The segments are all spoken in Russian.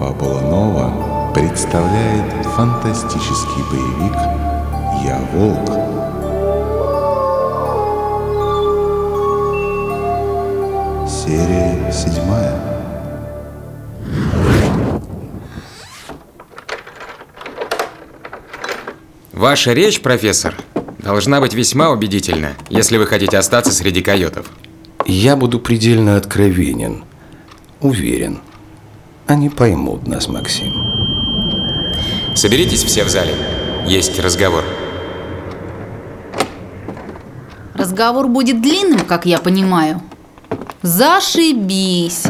Фабула Нова представляет фантастический боевик «Я волк». Серия седьмая. Ваша речь, профессор, должна быть весьма убедительна, если вы хотите остаться среди койотов. Я буду предельно откровенен. Уверен. Они поймут нас, Максим. Соберитесь все в зале. Есть разговор. Разговор будет длинным, как я понимаю. Зашибись.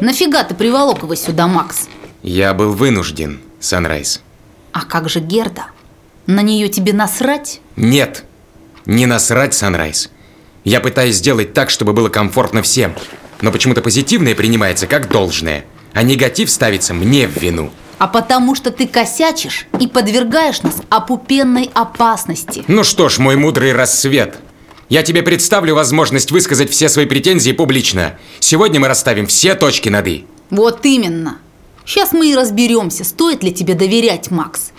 Нафига ты приволок его сюда, Макс? Я был вынужден, Санрайз. А как же Герда? На нее тебе насрать? Нет, не насрать, Санрайз. Я пытаюсь сделать так, чтобы было комфортно всем. Но почему-то позитивное принимается как должное, а негатив ставится мне в вину. А потому что ты косячишь и подвергаешь нас опупенной опасности. Ну что ж, мой мудрый рассвет. Я тебе представлю возможность высказать все свои претензии публично. Сегодня мы расставим все точки над «и». Вот именно. Сейчас мы и разберемся, стоит ли тебе доверять, Макс.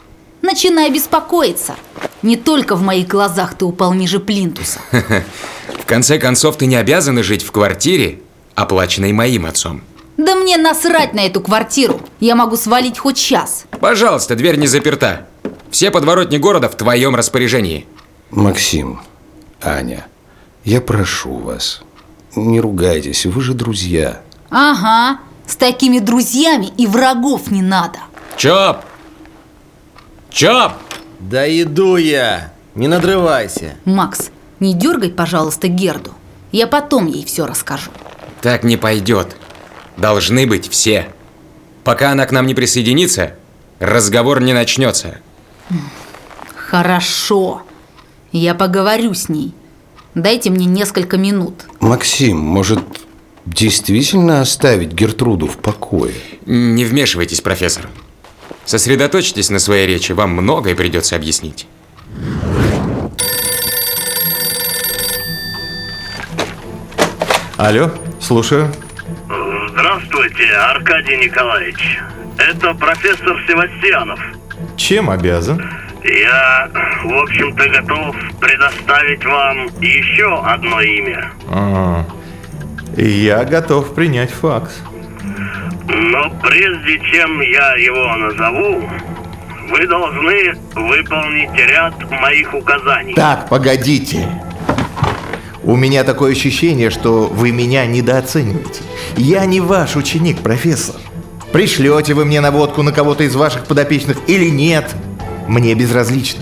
Начинай беспокоиться. Не только в моих глазах ты упал ниже плинтуса. В конце концов, ты не обязана жить в квартире, оплаченной моим отцом. Да мне насрать на эту квартиру. Я могу свалить хоть час. Пожалуйста, дверь не заперта. Все подворотни города в твоем распоряжении. Максим, Аня, я прошу вас, не ругайтесь, вы же друзья. Ага, с такими друзьями и врагов не надо. Чоп! Чоп! Да иду я, не надрывайся. Макс, не дергай, пожалуйста, Герду. Я потом ей все расскажу. Так не пойдет. Должны быть все. Пока она к нам не присоединится, разговор не начнется. Хорошо. Я поговорю с ней. Дайте мне несколько минут. Максим, может, действительно оставить Гертруду в покое? Не вмешивайтесь, профессор. Сосредоточьтесь на своей речи, вам многое придется объяснить. Алло, слушаю. Здравствуйте, Аркадий Николаевич. Это профессор Севастьянов. Чем обязан? Я, в общем-то, готов предоставить вам еще одно имя. А, я готов принять факс. Но прежде чем я его назову, вы должны выполнить ряд моих указаний. Так, погодите. У меня такое ощущение, что вы меня недооцениваете. Я не ваш ученик, профессор. Пришлете вы мне наводку на кого-то из ваших подопечных или нет, мне безразлично.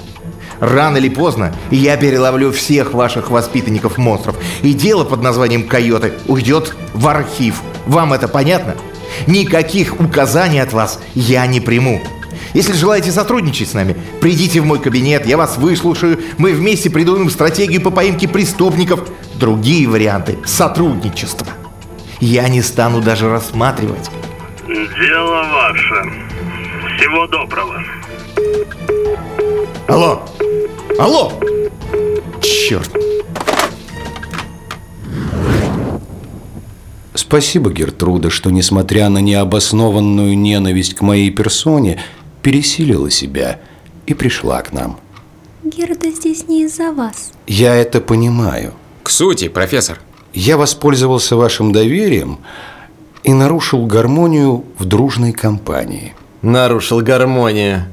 Рано или поздно я переловлю всех ваших воспитанников-монстров, и дело под названием «Койоты» уйдет в архив. Вам это понятно? Никаких указаний от вас я не приму. Если желаете сотрудничать с нами, придите в мой кабинет, я вас выслушаю, мы вместе придумаем стратегию по поимке преступников, другие варианты сотрудничества. Я не стану даже рассматривать. Дело ваше. Всего доброго. Алло! Алло! Черт! Спасибо, Гертруда, что, несмотря на необоснованную ненависть к моей персоне, пересилила себя и пришла к нам. Герда здесь не из-за вас. Я это понимаю. К сути, профессор. Я воспользовался вашим доверием и нарушил гармонию в дружной компании. Нарушил гармонию.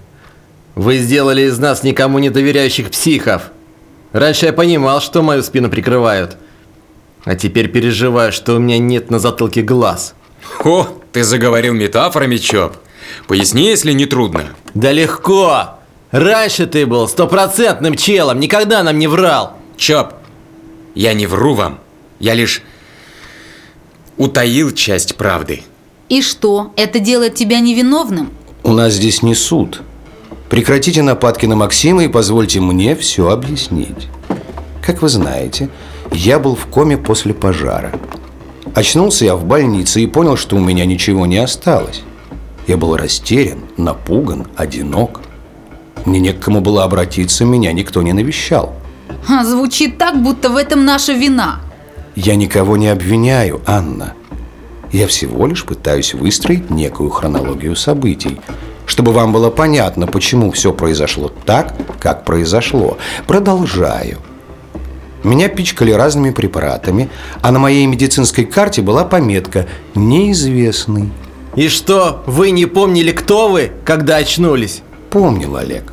Вы сделали из нас никому не доверяющих психов. Раньше я понимал, что мою спину прикрывают. А теперь переживаю, что у меня нет на затылке глаз. О, ты заговорил метафорами, Чоп. Поясни, если не трудно. Да легко! Раньше ты был стопроцентным челом, никогда нам не врал. Чоп, я не вру вам. Я лишь утаил часть правды. И что, это делает тебя невиновным? У нас здесь не суд. Прекратите нападки на Максима и позвольте мне все объяснить. Как вы знаете, я был в коме после пожара. Очнулся я в больнице и понял, что у меня ничего не осталось. Я был растерян, напуган, одинок. Мне не к кому было обратиться, меня никто не навещал. А, звучит так, будто в этом наша вина. Я никого не обвиняю, Анна. Я всего лишь пытаюсь выстроить некую хронологию событий, чтобы вам было понятно, почему все произошло так, как произошло. Продолжаю. Меня пичкали разными препаратами, а на моей медицинской карте была пометка «Неизвестный». И что, вы не помнили, кто вы, когда очнулись? Помнил Олег.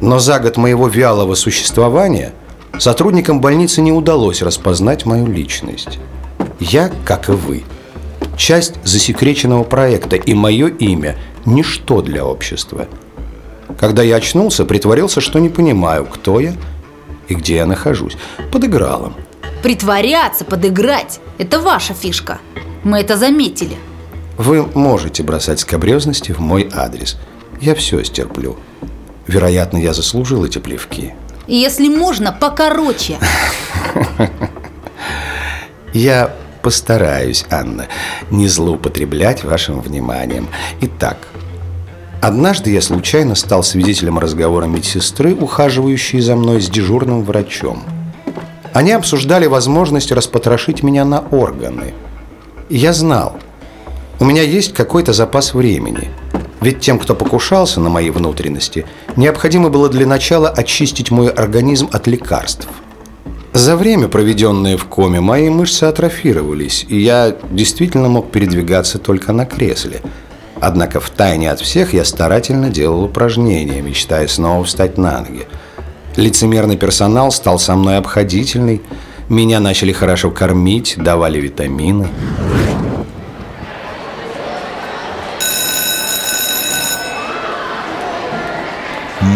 Но за год моего вялого существования сотрудникам больницы не удалось распознать мою личность. Я, как и вы, часть засекреченного проекта, и мое имя – ничто для общества. Когда я очнулся, притворился, что не понимаю, кто я и где я нахожусь. Подыграл им. Притворяться, подыграть – это ваша фишка. Мы это заметили. Вы можете бросать скобрезности в мой адрес. Я все стерплю. Вероятно, я заслужил эти плевки. Если можно, покороче. Я постараюсь, Анна, не злоупотреблять вашим вниманием. Итак, однажды я случайно стал свидетелем разговора медсестры, ухаживающей за мной с дежурным врачом. Они обсуждали возможность распотрошить меня на органы. Я знал, у меня есть какой-то запас времени. Ведь тем, кто покушался на мои внутренности, необходимо было для начала очистить мой организм от лекарств. За время, проведенное в коме, мои мышцы атрофировались, и я действительно мог передвигаться только на кресле. Однако в тайне от всех я старательно делал упражнения, мечтая снова встать на ноги. Лицемерный персонал стал со мной обходительный, меня начали хорошо кормить, давали витамины.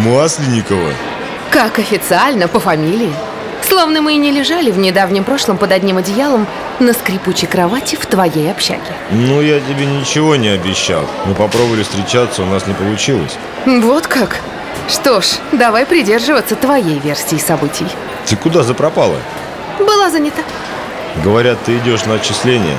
Масленникова? Как официально, по фамилии. Словно мы и не лежали в недавнем прошлом под одним одеялом на скрипучей кровати в твоей общаге. Ну, я тебе ничего не обещал. Мы попробовали встречаться, у нас не получилось. Вот как? Что ж, давай придерживаться твоей версии событий. Ты куда запропала? Была занята. Говорят, ты идешь на отчисление.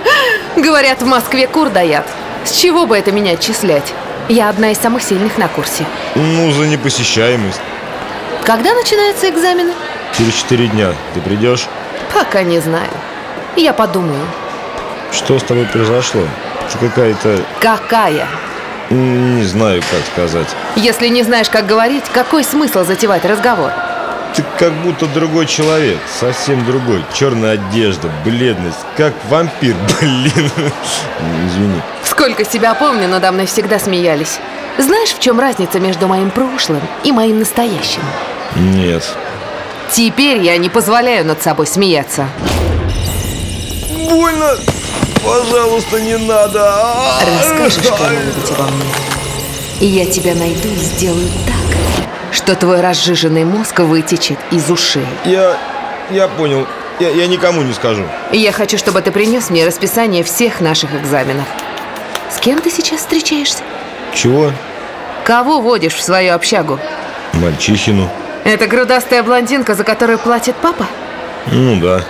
Говорят, в Москве кур даят. С чего бы это меня отчислять? Я одна из самых сильных на курсе. Ну, за непосещаемость. Когда начинаются экзамены? Через четыре дня ты придешь? Пока не знаю. Я подумаю. Что с тобой произошло? Ты какая-то... Какая? Не знаю, как сказать. Если не знаешь, как говорить, какой смысл затевать разговор? Ты как будто другой человек. Совсем другой. Черная одежда, бледность. Как вампир, блин. Извини. Сколько себя помню, надо мной всегда смеялись. Знаешь, в чем разница между моим прошлым и моим настоящим? Нет. Теперь я не позволяю над собой смеяться. Больно! Пожалуйста, не надо! Расскажешь кому-нибудь обо мне. И я тебя найду и сделаю так, что твой разжиженный мозг вытечет из ушей. Я... я понял. Я, я никому не скажу. Я хочу, чтобы ты принес мне расписание всех наших экзаменов. С кем ты сейчас встречаешься? Чего? Кого водишь в свою общагу? Мальчихину. Это грудастая блондинка, за которую платит папа? Ну да.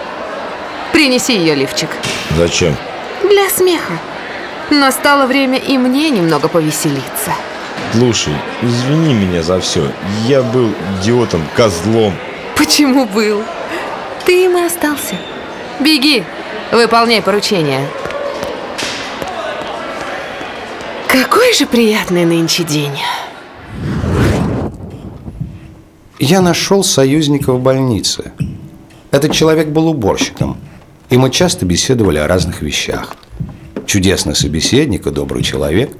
Принеси ее лифчик. Зачем? Для смеха. Настало время и мне немного повеселиться. Слушай, извини меня за все. Я был идиотом, козлом. Почему был? Ты им и остался. Беги, выполняй поручение. Какой же приятный нынче день. Я нашел союзника в больнице. Этот человек был уборщиком, и мы часто беседовали о разных вещах. Чудесный собеседник и добрый человек.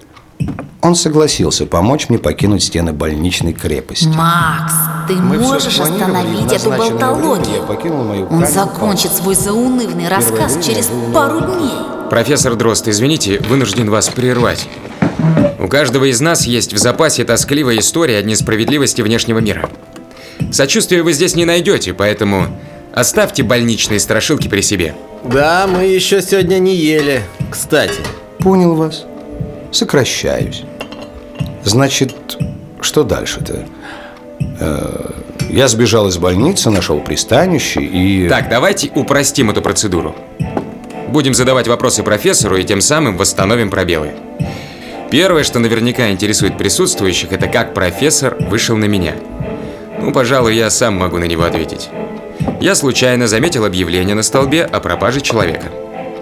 Он согласился помочь мне покинуть стены больничной крепости. Макс, ты Мы можешь остановить эту назначенное время я болтологию? Он закончит свой заунывный рассказ время через пару дней. Профессор Дрозд, извините, вынужден вас прервать. У каждого из нас есть в запасе тоскливая история о несправедливости внешнего мира. Сочувствия вы здесь не найдете, поэтому оставьте больничные страшилки при себе. Да, мы еще сегодня не ели. Кстати, Понял вас. Сокращаюсь. Значит, что дальше-то? Э, Я сбежал из больницы, нашел пристанище и... Так, давайте упростим эту процедуру. Будем задавать вопросы профессору и тем самым восстановим пробелы. Первое, что наверняка интересует присутствующих, это как профессор вышел на меня. Ну, пожалуй, я сам могу на него ответить. Я случайно заметил объявление на столбе о пропаже человека.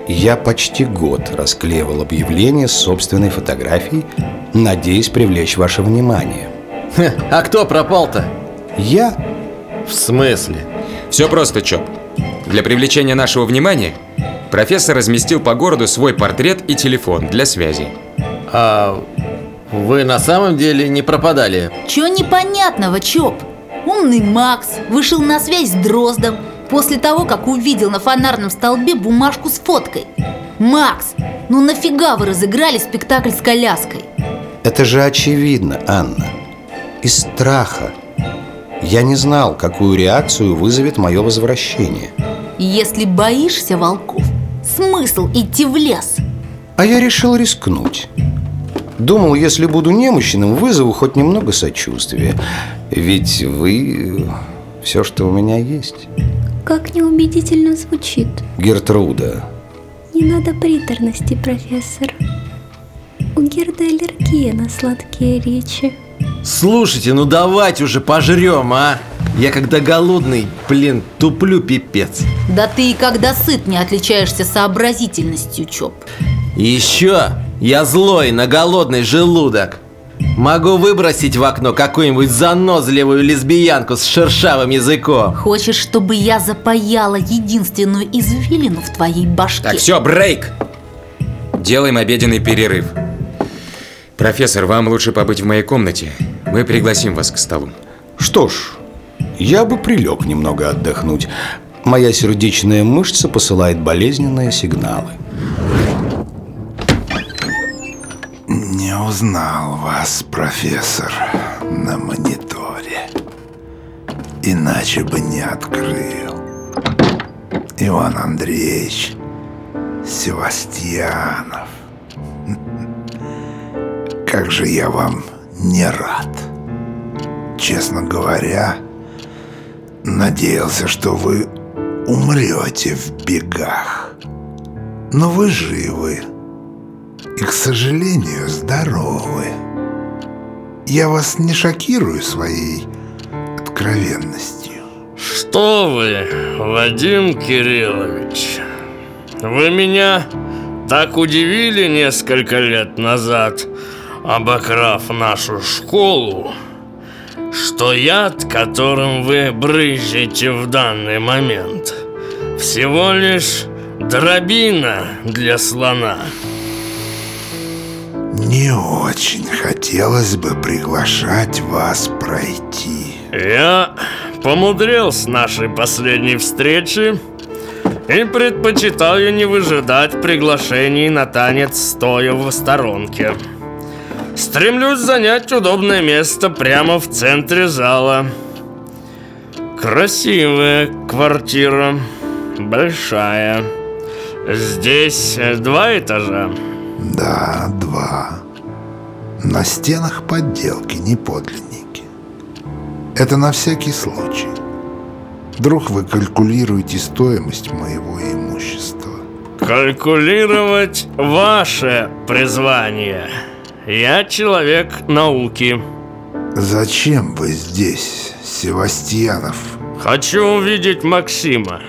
Я почти год расклеивал объявление с собственной фотографией, надеясь привлечь ваше внимание. А кто пропал-то? Я? В смысле? Все просто, Чоп. Для привлечения нашего внимания профессор разместил по городу свой портрет и телефон для связи. А вы на самом деле не пропадали? Чё непонятного, Чоп? Умный Макс вышел на связь с Дроздом после того, как увидел на фонарном столбе бумажку с фоткой. Макс, ну нафига вы разыграли спектакль с коляской? Это же очевидно, Анна. Из страха. Я не знал, какую реакцию вызовет мое возвращение. Если боишься волков, смысл идти в лес? А я решил рискнуть. Думал, если буду немощным, вызову хоть немного сочувствия. Ведь вы все, что у меня есть. Как неубедительно звучит. Гертруда, Не надо приторности, профессор. У Герды аллергия на сладкие речи. Слушайте, ну давайте уже пожрем, а? Я когда голодный, блин, туплю пипец. Да ты и когда сыт не отличаешься сообразительностью, Чоп. И еще я злой на голодный желудок. Могу выбросить в окно какую-нибудь занозливую лесбиянку с шершавым языком. Хочешь, чтобы я запаяла единственную извилину в твоей башке? Так, все, брейк! Делаем обеденный перерыв. Профессор, вам лучше побыть в моей комнате. Мы пригласим вас к столу. Что ж, я бы прилег немного отдохнуть. Моя сердечная мышца посылает болезненные сигналы. Не узнал вас, профессор, на мониторе. Иначе бы не открыл. Иван Андреевич Севастьянов. Как же я вам не рад. Честно говоря, надеялся, что вы умрете в бегах. Но вы живы и, к сожалению, здоровы. Я вас не шокирую своей откровенностью. Что вы, Вадим Кириллович? Вы меня так удивили несколько лет назад, обокрав нашу школу, что яд, которым вы брызжете в данный момент, всего лишь дробина для слона. Не очень хотелось бы приглашать вас пройти. Я помудрил с нашей последней встречи и предпочитаю не выжидать приглашений на танец, стоя в сторонке. Стремлюсь занять удобное место прямо в центре зала. Красивая квартира, большая. Здесь два этажа. Да, два. На стенах подделки, не подлинники. Это на всякий случай. Вдруг вы калькулируете стоимость моего имущества. Калькулировать ваше призвание. Я человек науки. Зачем вы здесь, Севастьянов? Хочу увидеть Максима.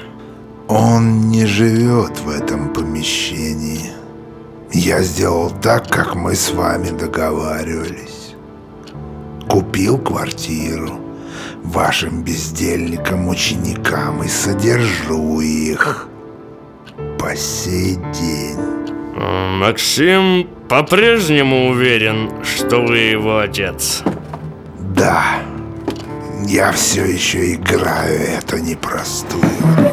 Он не живет в этом помещении. Я сделал так, как мы с вами договаривались. Купил квартиру вашим бездельникам-ученикам и содержу их по сей день. Максим по-прежнему уверен, что вы его отец. Да, я все еще играю эту непростую роль.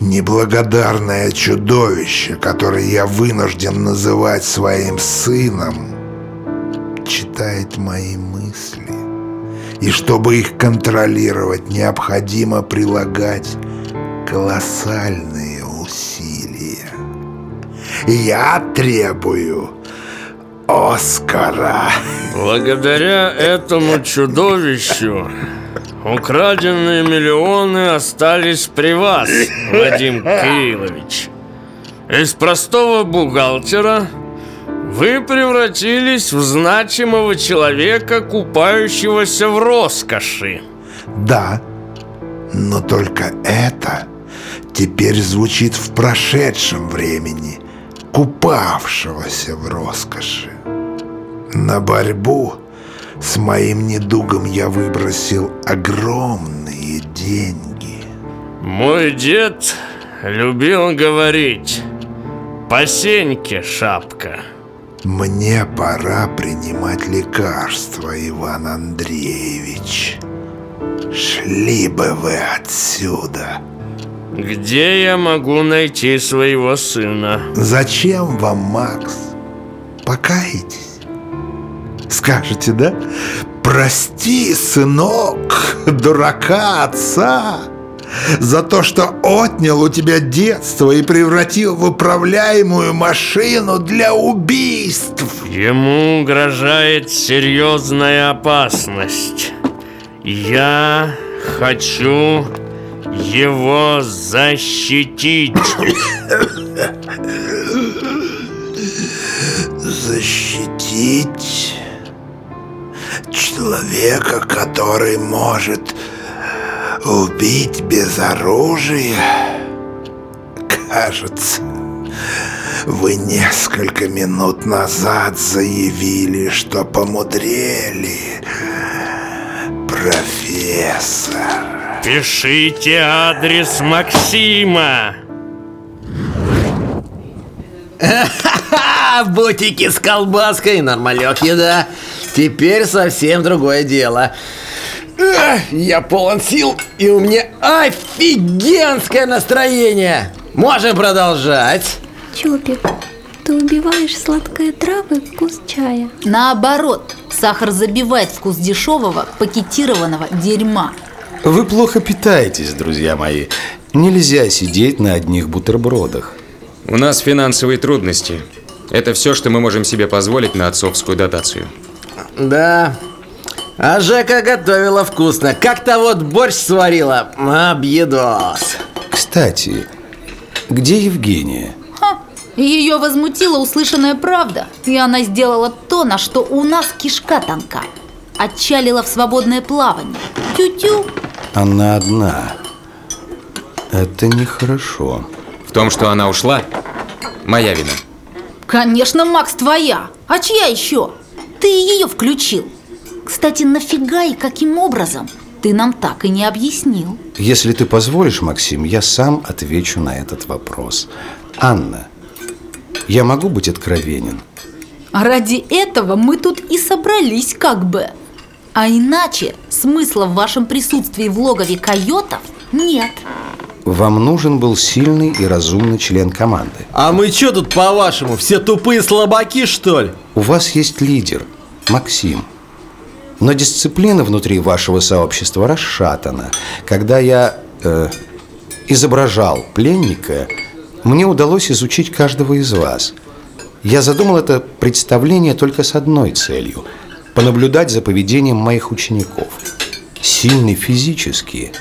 Неблагодарное чудовище, которое я вынужден называть своим сыном, читает мои мысли. И чтобы их контролировать, необходимо прилагать колоссальные усилия. Я требую Оскара. Благодаря этому чудовищу украденные миллионы остались при вас, Вадим Кириллович. Из простого бухгалтера вы превратились в значимого человека, купающегося в роскоши. Да, но только это теперь звучит в прошедшем времени, купавшегося в роскоши. На борьбу с моим недугом я выбросил огромные деньги. Мой дед любил говорить «По сеньке шапка». Мне пора принимать лекарства, Иван Андреевич. Шли бы вы отсюда. Где я могу найти своего сына? Зачем вам, Макс? Покаетесь? Скажете, да? Прости, сынок, дурака отца, за то, что отнял у тебя детство и превратил в управляемую машину для убийств. Ему угрожает серьезная опасность. Я хочу его защитить. человека, который может убить без оружия? Кажется, вы несколько минут назад заявили, что помудрели, профессор. Пишите адрес Максима. Бутики с колбаской, нормалек еда. Теперь совсем другое дело. Я полон сил, и у меня офигенское настроение. Можем продолжать. Чопик, ты убиваешь сладкой травы вкус чая. Наоборот, сахар забивает вкус дешевого пакетированного дерьма. Вы плохо питаетесь, друзья мои. Нельзя сидеть на одних бутербродах. У нас финансовые трудности. Это все, что мы можем себе позволить на отцовскую дотацию. Да. А Жека готовила вкусно. Как-то вот борщ сварила. Объедос. Кстати, где Евгения? Ха, ее возмутила услышанная правда, и она сделала то, на что у нас кишка тонка. Отчалила в свободное плавание. Тю-тю. Она одна. Это нехорошо. В том, что она ушла, моя вина. Конечно, Макс, твоя. А чья еще? Ты ее включил. Кстати, нафига и каким образом? Ты нам так и не объяснил. Если ты позволишь, Максим, я сам отвечу на этот вопрос. Анна, я могу быть откровенен? А ради этого мы тут и собрались как бы. А иначе смысла в вашем присутствии в логове койотов нет. Вам нужен был сильный и разумный член команды. А мы что тут, по-вашему, все тупые слабаки, что ли? У вас есть лидер, Максим. Но дисциплина внутри вашего сообщества расшатана. Когда я э, изображал пленника, мне удалось изучить каждого из вас. Я задумал это представление только с одной целью – понаблюдать за поведением моих учеников. Сильный физически.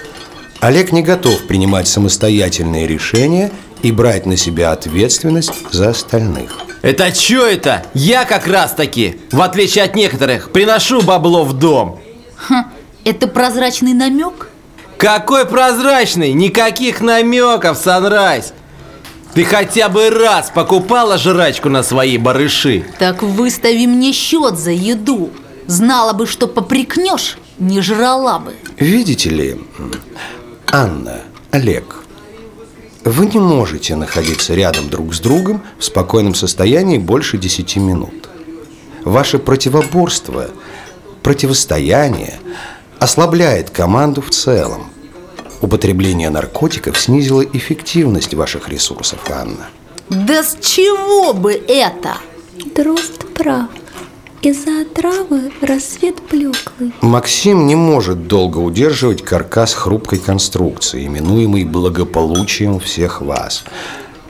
Олег не готов принимать самостоятельные решения и брать на себя ответственность за остальных. Это что это? Я как раз таки, в отличие от некоторых, приношу бабло в дом. Ха, это прозрачный намек? Какой прозрачный? Никаких намеков, Санрайз. Ты хотя бы раз покупала жрачку на свои барыши? Так выстави мне счет за еду. Знала бы, что попрекнешь, не жрала бы. Видите ли, Анна, Олег, вы не можете находиться рядом друг с другом в спокойном состоянии больше 10 минут. Ваше противоборство, противостояние ослабляет команду в целом. Употребление наркотиков снизило эффективность ваших ресурсов, Анна. Да с чего бы это? Дрозд прав. Из-за отравы рассвет блеклый. Максим не может долго удерживать каркас хрупкой конструкции, именуемый благополучием всех вас.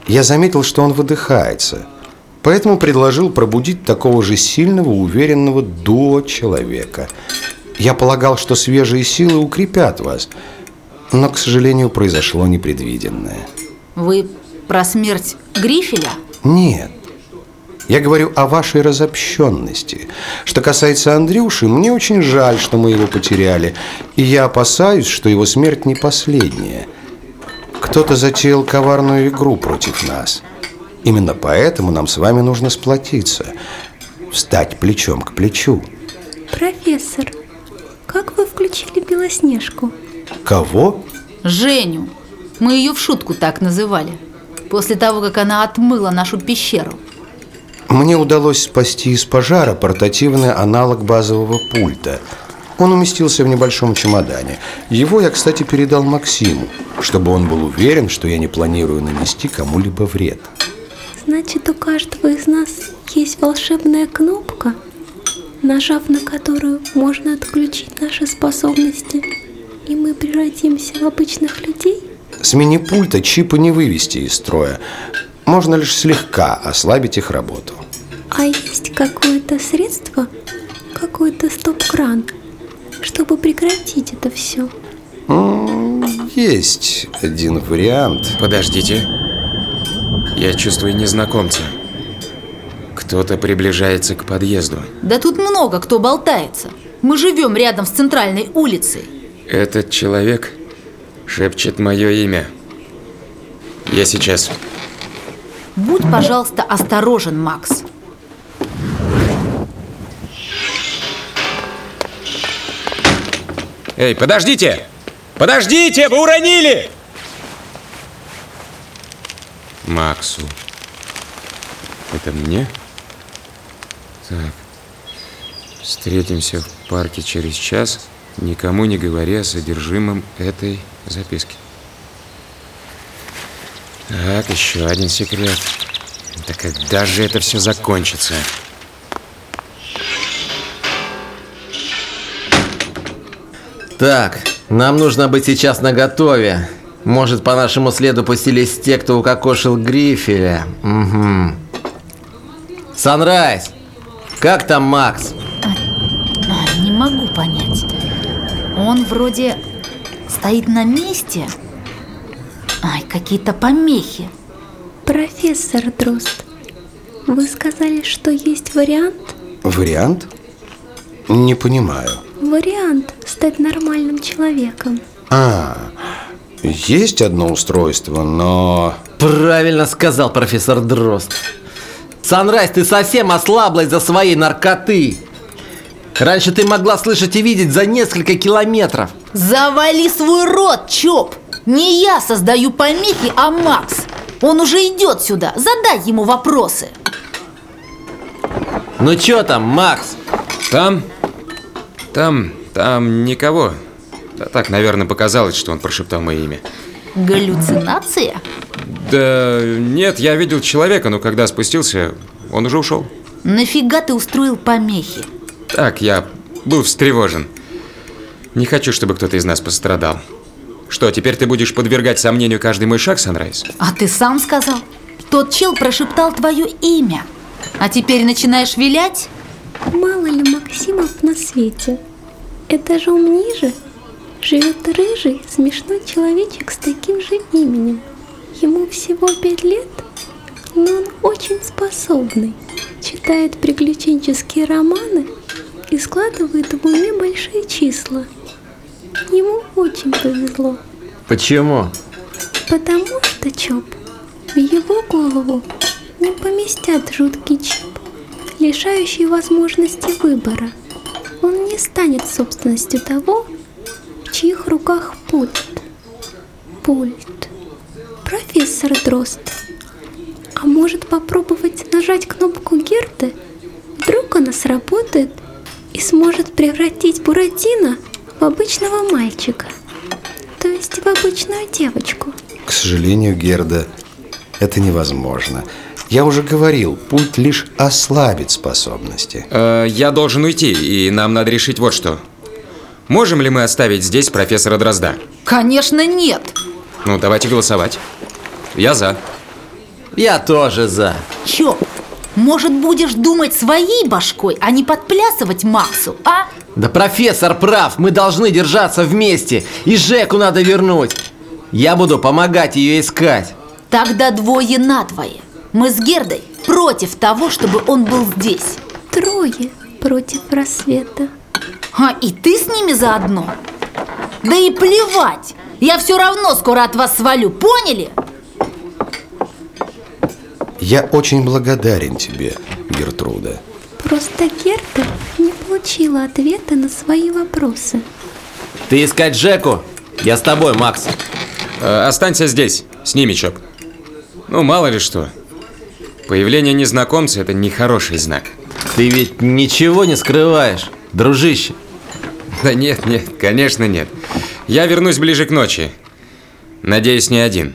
Я заметил, что он выдыхается, поэтому предложил пробудить такого же сильного, уверенного до человека. Я полагал, что свежие силы укрепят вас, но, к сожалению, произошло непредвиденное. Вы про смерть Грифеля? Нет. Я говорю о вашей разобщенности. Что касается Андрюши, мне очень жаль, что мы его потеряли. И я опасаюсь, что его смерть не последняя. Кто-то затеял коварную игру против нас. Именно поэтому нам с вами нужно сплотиться, встать плечом к плечу. Профессор, как вы включили Белоснежку? Кого? Женю. Мы ее в шутку так называли. После того, как она отмыла нашу пещеру. Мне удалось спасти из пожара портативный аналог базового пульта. Он уместился в небольшом чемодане. Его я, кстати, передал Максиму, чтобы он был уверен, что я не планирую нанести кому-либо вред. Значит, у каждого из нас есть волшебная кнопка, нажав на которую можно отключить наши способности, и мы превратимся в обычных людей? С мини-пульта чипы не вывести из строя. Можно лишь слегка ослабить их работу. А есть какое-то средство, какой-то стоп-кран, чтобы прекратить это все? Есть один вариант. Подождите. Я чувствую незнакомца. Кто-то приближается к подъезду. Да тут много кто болтается. Мы живем рядом с центральной улицей. Этот человек шепчет мое имя. Я сейчас. Будь, пожалуйста, осторожен, Макс. Эй, подождите! Подождите, вы уронили! Максу. Это мне? Так. Встретимся в парке через час, никому не говоря о содержимом этой записки. Так, еще один секрет. Да когда же это все закончится? Так, нам нужно быть сейчас наготове. Может, по нашему следу пустились те, кто укокошил Грифеля. Угу. Санрайз! Как там Макс? А, не могу понять. Он вроде стоит на месте. Ай, какие-то помехи. Профессор Дрозд, вы сказали, что есть вариант? Вариант? Не понимаю. Вариант стать нормальным человеком. А, есть одно устройство, но... Правильно сказал профессор Дрозд. Санрайз, ты совсем ослабла из-за своей наркоты. Раньше ты могла слышать и видеть за несколько километров. Завали свой рот, Чоп! Не я создаю помехи, а Макс. Он уже идет сюда. Задай ему вопросы. Ну чё там, Макс? Там? Там, там никого. Да так, наверное, показалось, что он прошептал мое имя. Галлюцинация? Да нет, я видел человека, но когда спустился, он уже ушел. Нафига ты устроил помехи? Так, я был встревожен. Не хочу, чтобы кто-то из нас пострадал. Что, теперь ты будешь подвергать сомнению каждый мой шаг, Санрайз? А ты сам сказал. Тот чел прошептал твое имя. А теперь начинаешь вилять? Мало ли Максимов на свете. Этажом ниже живет рыжий, смешной человечек с таким же именем. Ему всего пять лет, но он очень способный. Читает приключенческие романы и складывает в уме большие числа. Ему очень повезло. Почему? Потому что, Чоп, в его голову не поместят жуткий чип, лишающий возможности выбора. Он не станет собственностью того, в чьих руках пульт. Пульт. Профессор Дрозд, а может попробовать нажать кнопку Герды? Вдруг она сработает и сможет превратить Буратино в обычного мальчика, то есть в обычную девочку. К сожалению, Герда, это невозможно. Я уже говорил, пульт лишь ослабит способности. Э, я должен уйти, и нам надо решить вот что. Можем ли мы оставить здесь профессора Дрозда? Конечно, нет. Ну, давайте голосовать. Я за. Я тоже за. Чё, может, будешь думать своей башкой, а не подплясывать Максу, а? Да профессор прав, мы должны держаться вместе. И Жеку надо вернуть. Я буду помогать ее искать. Тогда двое на двое. Мы с Гердой против того, чтобы он был здесь. Трое против рассвета. А и ты с ними заодно? Да и плевать! Я все равно скоро от вас свалю, поняли? Я очень благодарен тебе, Гертруда. Просто Герда не получила ответа на свои вопросы. Ты искать Жеку? Я с тобой, Макс. Э, останься здесь, с ними, Чоп. Ну, мало ли что. Появление незнакомца – это нехороший знак. Ты ведь ничего не скрываешь, дружище. Да нет, нет, конечно нет. Я вернусь ближе к ночи. Надеюсь, не один.